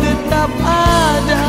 tetap ada.